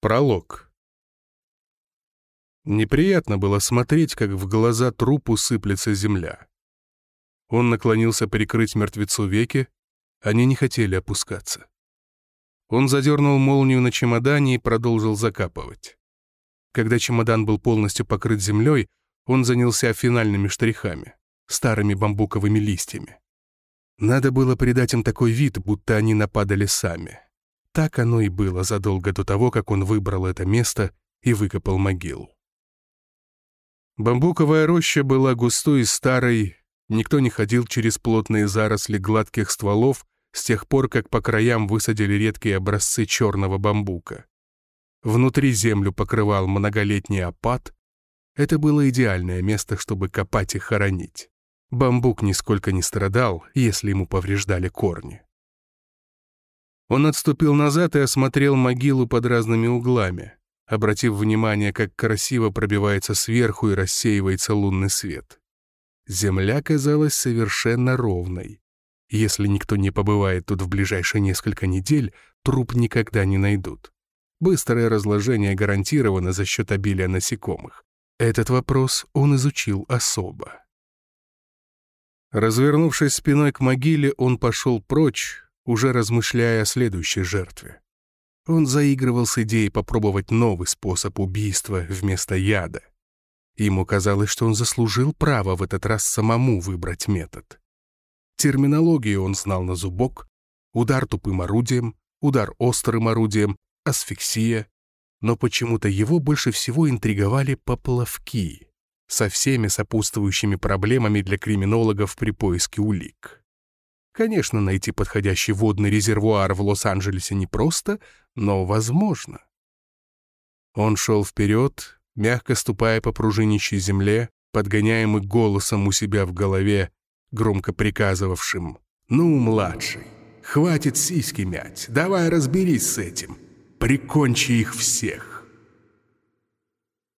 Пролог. Неприятно было смотреть, как в глаза трупу сыплется земля. Он наклонился прикрыть мертвецу веки, они не хотели опускаться. Он задернул молнию на чемодане и продолжил закапывать. Когда чемодан был полностью покрыт землей, он занялся финальными штрихами, старыми бамбуковыми листьями. Надо было придать им такой вид, будто они нападали сами. Так оно и было задолго до того, как он выбрал это место и выкопал могилу. Бамбуковая роща была густой и старой, никто не ходил через плотные заросли гладких стволов с тех пор, как по краям высадили редкие образцы черного бамбука. Внутри землю покрывал многолетний опад. Это было идеальное место, чтобы копать и хоронить. Бамбук нисколько не страдал, если ему повреждали корни. Он отступил назад и осмотрел могилу под разными углами, обратив внимание, как красиво пробивается сверху и рассеивается лунный свет. Земля казалась совершенно ровной. Если никто не побывает тут в ближайшие несколько недель, труп никогда не найдут. Быстрое разложение гарантировано за счет обилия насекомых. Этот вопрос он изучил особо. Развернувшись спиной к могиле, он пошел прочь, уже размышляя о следующей жертве. Он заигрывал с идеей попробовать новый способ убийства вместо яда. Ему казалось, что он заслужил право в этот раз самому выбрать метод. Терминологию он знал на зубок, удар тупым орудием, удар острым орудием, асфиксия, но почему-то его больше всего интриговали поплавки со всеми сопутствующими проблемами для криминологов при поиске улик. Конечно, найти подходящий водный резервуар в Лос-Анджелесе непросто, но возможно. Он шел вперед, мягко ступая по пружинищей земле, подгоняемый голосом у себя в голове, громко приказывавшим «Ну, младший, хватит сиськи мять, давай разберись с этим, прикончи их всех».